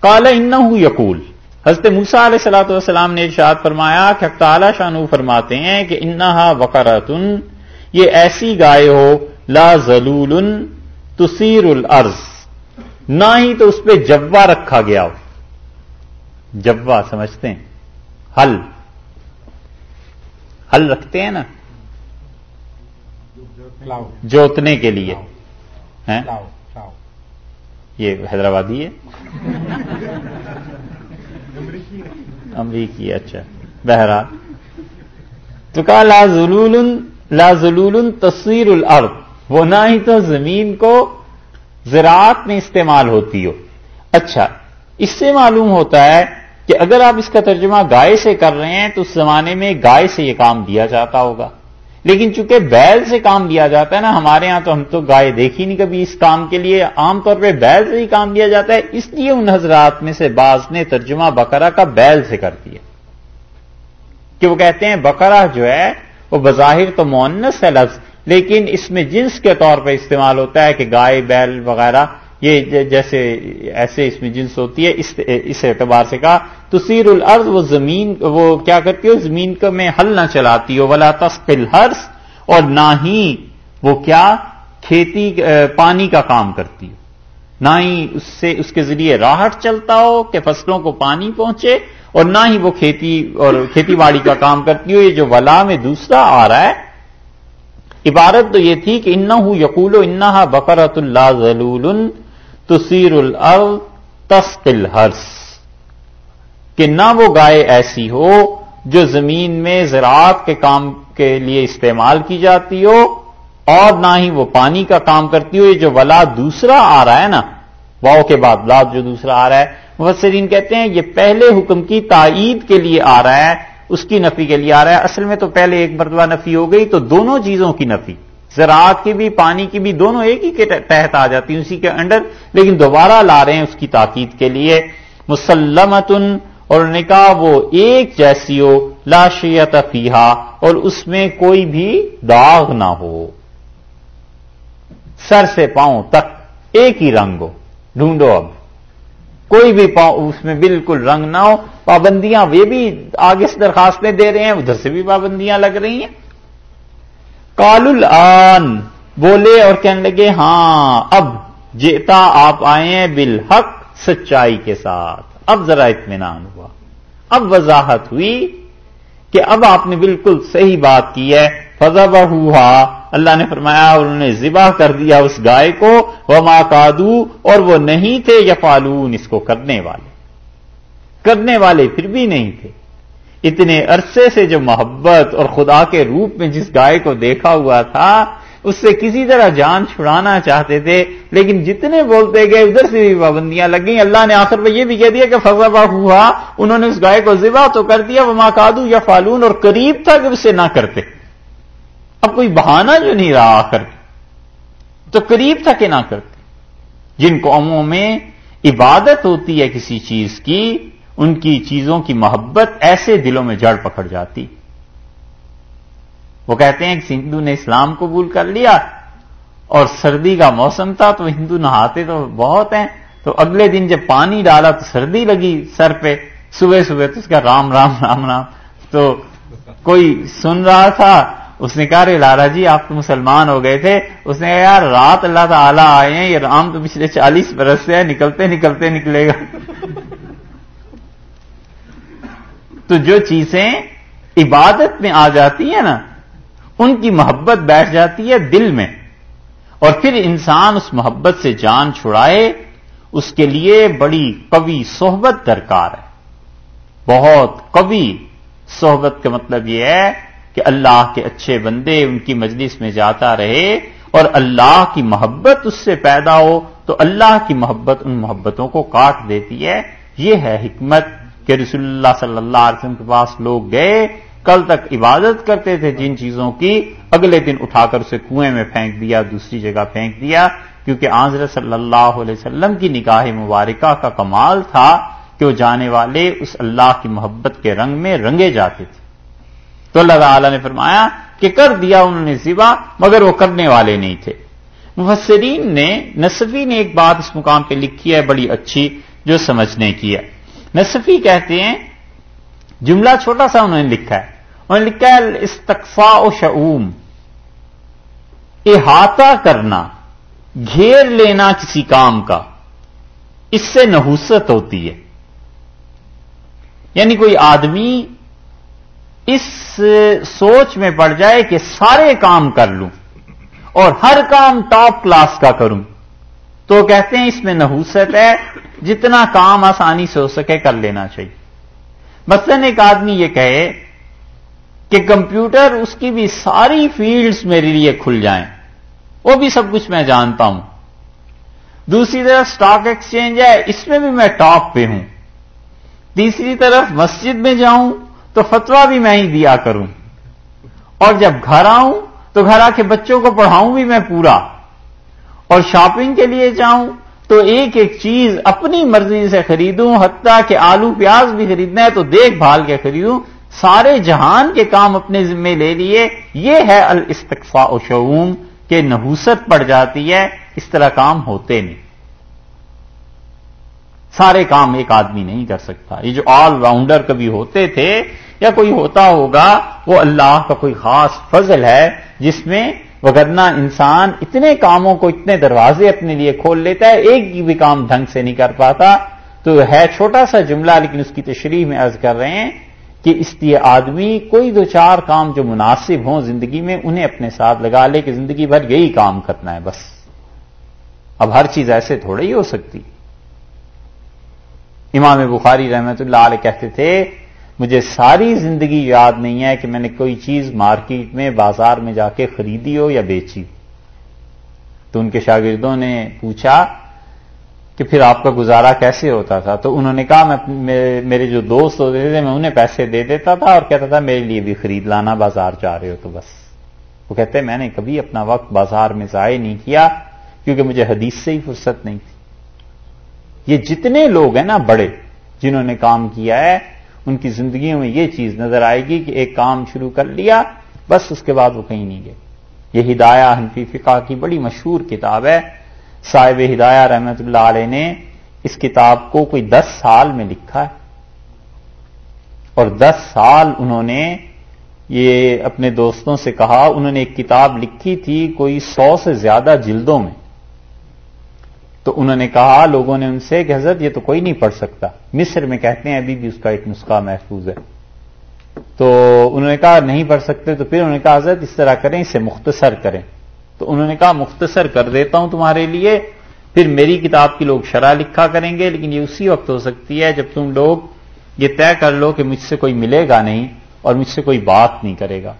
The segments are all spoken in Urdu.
کالا ان یقول۔ حضرت موسا علیہ سلاۃ والسلام نے ارشاد فرمایا کہ تعالی شانو فرماتے ہیں کہ انہا وقرتن یہ ایسی گائے ہو لا ضلول تسیر الارض نہ ہی تو اس پہ جبا رکھا گیا ہو۔ جبا سمجھتے ہیں؟ حل۔ حل رکھتے ہیں نا؟ جوتنے کے لیے۔ یہ حیدرآبادی ہے؟ امریکی اچھا۔ بہرحال۔ تو کہا، لا ضلول لا ضلول تصویر الارض۔ وہ نہ ہی تو زمین کو زراعت میں استعمال ہوتی ہو۔ اچھا اس سے معلوم ہوتا ہے کہ اگر آپ اس کا ترجمہ گائے سے کر رہے ہیں، تو اس زمانے میں گائے سے یہ کام دیا جاتا ہوگا۔ لیکن چونکہ بیل سے کام دیا جاتا ہے نا، ہمارے ہاں تو ہم تو گائے دیکھی نہیں کبھی اس کام کے لیے۔ عام طور پہ بیل سے ہی کام دیا جاتا ہے، اس لیے ان حضرات میں سے بعض نے ترجمہ بکرا کا بیل سے کر دیا۔ کہ وہ کہتے ہیں بکرا جو ہے، وہ بظاہر تو مونس ہے لفظ، لیکن اس میں جنس کے طور پہ استعمال ہوتا ہے کہ گائے، بیل وغیرہ۔ یہ جیسے ایسے اس میں جنس ہوتی ہے، اس اعتبار سے کہا تو سیر الارض وہ زمین، وہ کیا کرتی ہو زمین کو میں حل نہ چلاتی ہو، ولا تسقل ہرس اور نہ ہی وہ کیا؟ کھیتی پانی کا کام کرتی ہو۔ نہ ہی اس سے، اس کے ذریعے راہٹ چلتا ہو کہ فصلوں کو پانی پہنچے، اور نہ ہی وہ کھیتی اور کھیتی باڑی کا کام کرتی ہو، یہ جو ولا میں دوسرا آ رہا ہے۔ عبارت تو یہ تھی کہ انہ یقول و انہا بقرت اللہ ضلول تسیر الارض تسقل ہرس کہ نہ وہ گائے ایسی ہو جو زمین میں زراعت کے کام کے لیے استعمال کی جاتی ہو اور نہ ہی وہ پانی کا کام کرتی ہو، یہ جو ولا دوسرا آ رہا ہے نا، واؤ کے بعد لاد جو دوسرا آ رہا ہے، مفسرین کہتے ہیں یہ پہلے حکم کی تائید کے لیے آ رہا ہے، اس کی نفی کے لیے آ رہا ہے، اصل میں تو پہلے ایک مرتبہ نفی ہو گئی تو دونوں چیزوں کی نفی۔ زراعت کی بھی، پانی کی بھی دونوں ایک ہی کے تحت آ جاتی ہیں، اسی کے انڈر لیکن دوبارہ لا رہے ہیں اس کی تاکید کے لیے۔ مسلمتن، اور انہوں نے کہا وہ ایک جیسی ہو لاشیت فیحا اور اس میں کوئی بھی داغ نہ ہو۔ سر سے پاؤں تک ایک ہی رنگ ہو۔ ڈھونڈو اب۔ کوئی بھی پاؤں، اس میں بالکل رنگ نہ ہو۔ پابندیاں وہ بھی آگے سے درخواستیں دے رہے ہیں، ادھر سے بھی پابندیاں لگ رہی ہیں۔ کال آن بولے اور کہنے لگے ہاں اب جیتا آپ آئے ہیں بالحق سچائی کے ساتھ۔ اب ذرا اطمینان ہوا۔ اب وضاحت ہوئی کہ اب آپ نے بالکل صحیح بات کی ہے۔ فضا ہوا اللہ نے فرمایا، انہوں نے ذبح کر دیا اس گائے کو۔ وہ ماکادو اور وہ نہیں تھے یا فالون اس کو کرنے والے۔ کرنے والے پھر بھی نہیں تھے۔ اتنے عرصے سے جو محبت اور خدا کے روپ میں جس گائے کو دیکھا ہوا تھا، اس سے کسی طرح جان چھڑانا چاہتے تھے، لیکن جتنے بولتے گئے، ادھر سے بھی پابندیاں لگ گئیں۔ اللہ نے آخر میں یہ بھی کہہ دیا کہ فضا ہوا، انہوں نے اس گائے کو ذبح تو کر دیا وہ ماکادو یا فالون اور قریب تھا کہ اسے نہ کرتے۔ اب کوئی بہانہ جو نہیں رہا آخر تو قریب تھا کہ نہ کرتے۔ جن قوموں میں عبادت ہوتی ہے کسی چیز کی ان کی چیزوں کی محبت ایسے دلوں میں جڑ پکڑ جاتی۔ وہ کہتے ہیں کہ ہندو نے اسلام قبول کر لیا اور سردی کا موسم تھا تو ہندو نہاتے تو بہت ہیں۔ تو اگلے دن جب پانی ڈالا تو سردی لگی سر پہ، صبح صبح تو اس کا رام رام رام رام۔ تو کوئی سن رہا تھا، اس نے کہا رے لالا جی آپ تو مسلمان ہو گئے تھے۔ اس نے کہا، یار، رات اللہ تعالیٰ آئے ہیں، یہ رام تو پچھلے چالیس برس سے نکلتے نکلتے نکلے گا۔ تو جو چیزیں عبادت میں آ جاتی ہیں نا، ان کی محبت بیٹھ جاتی ہے دل میں۔ اور پھر انسان اس محبت سے جان چھڑائے، اس کے لیے بڑی قوی صحبت درکار ہے۔ بہت قوی صحبت کا مطلب یہ ہے کہ اللہ کے اچھے بندے ان کی مجلس میں جاتا رہے اور اللہ کی محبت اس سے پیدا ہو تو اللہ کی محبت ان محبتوں کو کاٹ دیتی ہے۔ یہ ہے حکمت۔ کہ رسول اللہ صلی اللہ علیہ وسلم کے پاس لوگ گئے، کل تک عبادت کرتے تھے جن چیزوں کی اگلے دن اٹھا کر اسے کنویں میں پھینک دیا، دوسری جگہ پھینک دیا، کیونکہ آضر صلی اللہ علیہ وسلم کی نکاح مبارکہ کا کمال تھا کہ وہ جانے والے اس اللہ کی محبت کے رنگ میں رنگے جاتے تھے۔ تو اللہ تعالی نے فرمایا کہ کر دیا انہوں نے سوا، مگر وہ کرنے والے نہیں تھے۔ مفسرین نے نصفی نے ایک بات اس مقام پہ لکھی ہے، بڑی اچھی، جو سمجھنے کی ہے۔ نصفی کہتے ہیں، جملہ چھوٹا سا انہوں نے لکھا ہے۔ انہوں نے لکھا ہے استقفا و شعوم احاطہ کرنا، گھیر لینا کسی کام کا۔ اس سے نحوست ہوتی ہے۔ یعنی کوئی آدمی اس سوچ میں پڑ جائے کہ سارے کام کر لوں اور ہر کام ٹاپ کلاس کا کروں۔ تو کہتے ہیں اس میں نحوست ہے، جتنا کام آسانی سے ہو سکے کر لینا چاہیے۔ مثلاً ایک آدمی یہ کہے کہ کمپیوٹر اس کی بھی ساری فیلڈز میرے لیے کھل جائیں۔ وہ بھی سب کچھ میں جانتا ہوں۔ دوسری طرف سٹاک ایکسچینج ہے، اس میں بھی میں ٹاپ پہ ہوں۔ تیسری طرف مسجد میں جاؤں تو فتوا بھی میں ہی دیا کروں۔ اور جب گھر آؤں تو گھر آ کے بچوں کو پڑھاؤں بھی میں پورا۔ اور شاپنگ کے لیے جاؤں تو ایک ایک چیز اپنی مرضی سے خریدوں، حتیٰ کہ آلو پیاز بھی خریدنا ہے تو دیکھ بھال کے خریدوں۔ سارے جہان کے کام اپنے ذمے لے لیے۔ یہ ہے الاستقفاء و شعوم کہ نحوست پڑ جاتی ہے، اس طرح کام ہوتے نہیں۔ سارے کام ایک آدمی نہیں کر سکتا۔ یہ جو آل راؤنڈر کبھی ہوتے تھے یا کوئی ہوتا ہوگا، وہ اللہ کا کوئی خاص فضل ہے جس میں وگرنا انسان اتنے کاموں کو، اتنے دروازے اپنے لیے کھول لیتا ہے، ایک بھی کام ڈھنگ سے نہیں کر پاتا۔ تو ہے چھوٹا سا جملہ، لیکن اس کی تشریح میں عرض کر رہے ہیں کہ اس لیے آدمی کوئی دو چار کام جو مناسب ہوں زندگی میں، انہیں اپنے ساتھ لگا لے کہ زندگی بھر یہی کام کرنا ہے، بس۔ اب ہر چیز ایسے تھوڑا ہی ہو سکتی۔ امام بخاری رحمت اللہ علیہ کہتے تھے مجھے ساری زندگی یاد نہیں ہے کہ میں نے کوئی چیز مارکیٹ میں، بازار میں جا کے خریدی ہو یا بیچی۔ تو ان کے شاگردوں نے پوچھا کہ پھر آپ کا گزارا کیسے ہوتا تھا؟ تو انہوں نے کہا، میں میرے جو دوست ہوتے تھے، میں انہیں پیسے دے دیتا تھا اور کہتا تھا، میرے لیے بھی خرید لانا، بازار جا رہے ہو تو بس۔ وہ کہتے ہیں میں نے کبھی اپنا وقت بازار میں ضائع نہیں کیا کیونکہ مجھے حدیث سے ہی فرصت نہیں تھی۔ یہ جتنے لوگ ہیں نا بڑے، جنہوں نے کام کیا ہے ان کی زندگیوں میں یہ چیز نظر آئے گی کہ ایک کام شروع کر لیا، بس اس کے بعد وہ کہیں نہیں گئے۔ یہ ہدایہ حنفی فقہ کی بڑی مشہور کتاب ہے۔ صاحب ہدایہ رحمت اللہ علیہ نے اس کتاب کو کوئی دس سال میں لکھا ہے۔ اور دس سال انہوں نے یہ اپنے دوستوں سے کہا، انہوں نے ایک کتاب لکھی تھی کوئی سو سے زیادہ جلدوں میں۔ تو انہوں نے کہا لوگوں نے ان سے کہ حضرت یہ تو کوئی نہیں پڑھ سکتا۔ مصر میں کہتے ہیں ابھی بھی اس کا ایک نسخہ محفوظ ہے۔ تو انہوں نے کہا نہیں پڑھ سکتے تو پھر انہوں نے کہا حضرت اس طرح کریں، اسے مختصر کریں۔ تو انہوں نے کہا مختصر کر دیتا ہوں تمہارے لیے، پھر میری کتاب کی لوگ شرح لکھا کریں گے، لیکن یہ اسی وقت ہو سکتی ہے جب تم لوگ یہ طے کر لو کہ مجھ سے کوئی ملے گا نہیں اور مجھ سے کوئی بات نہیں کرے گا۔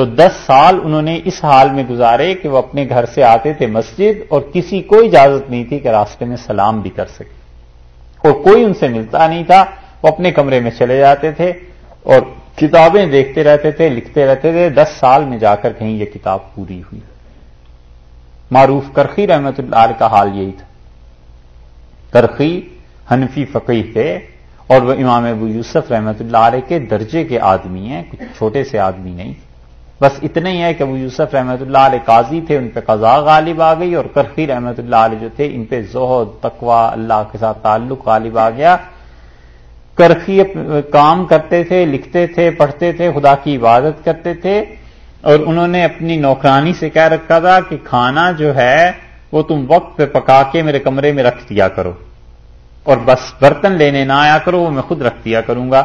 تو دس سال انہوں نے اس حال میں گزارے کہ وہ اپنے گھر سے آتے تھے مسجد اور کسی کو اجازت نہیں تھی کہ راستے میں سلام بھی کر سکے۔ اور کوئی ان سے ملتا نہیں تھا، وہ اپنے کمرے میں چلے جاتے تھے اور کتابیں دیکھتے رہتے تھے، لکھتے رہتے تھے۔ دس سال میں جا کر کہیں یہ کتاب پوری ہوئی۔ معروف کرخی رحمت اللہ علیہ کا حال یہی تھا۔ کرخی حنفی فقی تھے اور وہ امام ابو یوسف رحمت اللہ علیہ کے درجے کے آدمی ہیں، کچھ چھوٹے سے آدمی نہیں۔ بس اتنا ہی ہے کہ ابو یوسف رحمت اللہ علیہ قاضی تھے، ان پہ قضا غالب آ گئی اور کرخی رحمت اللہ علیہ جو تھے، ان پہ زہد تقوا اللہ کے ساتھ تعلق غالب آ گیا۔ کرخی کام کرتے تھے، لکھتے تھے، پڑھتے تھے، خدا کی عبادت کرتے تھے اور انہوں نے اپنی نوکرانی سے کہہ رکھا تھا کہ کھانا جو ہے، وہ تم وقت پہ پکا کے میرے کمرے میں رکھ دیا کرو اور بس برتن لینے نہ آیا کرو، وہ میں خود رکھ دیا کروں گا۔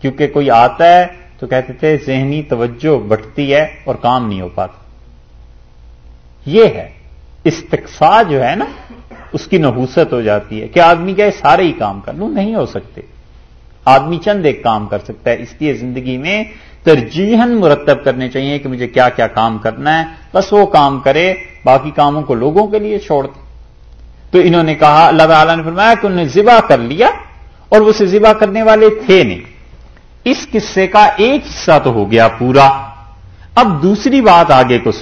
کیونکہ کوئی آتا ہے تو کہتے تھے، ذہنی توجہ بٹتی ہے اور کام نہیں ہو پاتا۔ یہ ہے استقفا جو ہے نا، اس کی نحوست ہو جاتی ہے کہ آدمی کیا سارے ہی کام کر لوں۔ نہیں ہو سکتے۔ آدمی چند ایک کام کر سکتا ہے۔ اس لیے زندگی میں ترجیحاً مرتب کرنے چاہیے کہ مجھے کیا کیا کام کرنا ہے۔ بس وہ کام کرے، باقی کاموں کو لوگوں کے لیے چھوڑ دے۔ تو انہوں نے کہا، اللہ تعالیٰ نے فرمایا کہ انہوں نے ذبح کر لیا اور وہ اسے ذبح کرنے والے تھے نہیں۔ اس قصے کا ایک حصہ تو ہو گیا پورا۔ اب دوسری بات آگے کو